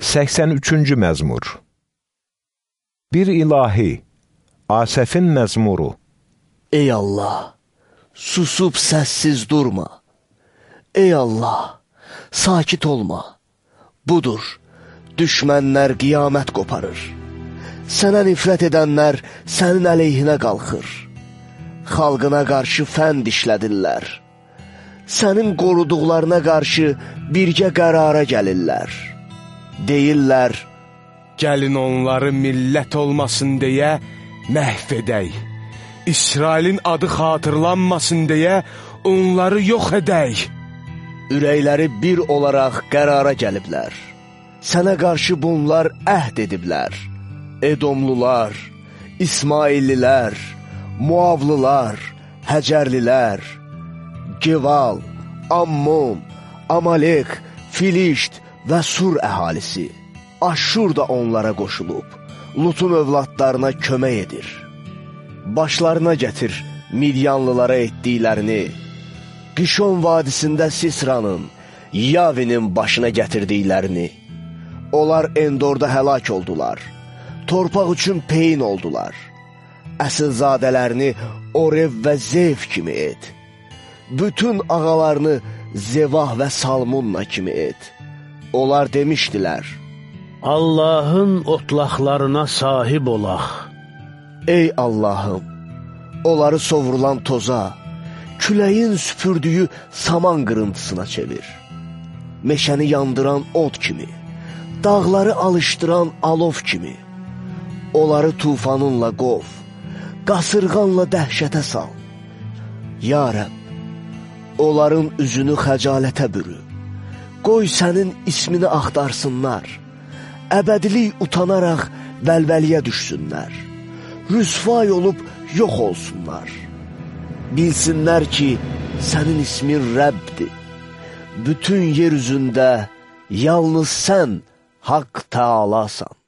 83-cü məzmur Bir ilahi, Asəfin məzmuru Ey Allah, susub səssiz durma. Ey Allah, sakit olma. Budur, düşmənlər qiyamət qoparır. Sənə nifrət edənlər sənin əleyhinə qalxır. Xalqına qarşı fənd işlədirlər. Sənin qoruduqlarına qarşı birgə qərara gəlirlər. Deyirlər, Gəlin onları millət olmasın deyə məhv edək. İsrailin adı xatırlanmasın deyə onları yox edək. ürəkləri bir olaraq qərara gəliblər. Sənə qarşı bunlar əhd ediblər. Edomlular, İsmaillilər, Muavlılar, Həcərlilər, Geval, Ammon, Amalek, Filişt və Sur əhalisi. Aşur da onlara qoşulub, Lutun övladlarına kömək edir. Başlarına gətir Midyanlılara etdiklərini, Qişon vadisində Sisranın, Yavinin başına gətirdiklərini. Onlar Endorda həlak oldular, torpaq üçün peyin oldular. Əsilzadələrini Orev və Zeyf kimi et. Bütün ağalarını Zevah və Salmunna kimi et. Onlar demişdilər, Allahın otlaqlarına sahib olaq. Ey Allahım, onları sovrulan toza, küləyin süpürdüyü saman qırıntısına çevir. Meşəni yandıran od kimi, dağları alışdıran alov kimi, onları tufanınla qov, qasırğanla dəhşətə sal. Ya Rəbb, onların üzünü xəcalətə bürü, qoy sənin ismini axtarsınlar, əbədilik utanaraq vəlvəliyə düşsünlər, rüsvay olub yox olsunlar. Bilsinlər ki, sənin ismin Rəbbdir. Bütün yer üzündə yalnız sən haqq taalasan.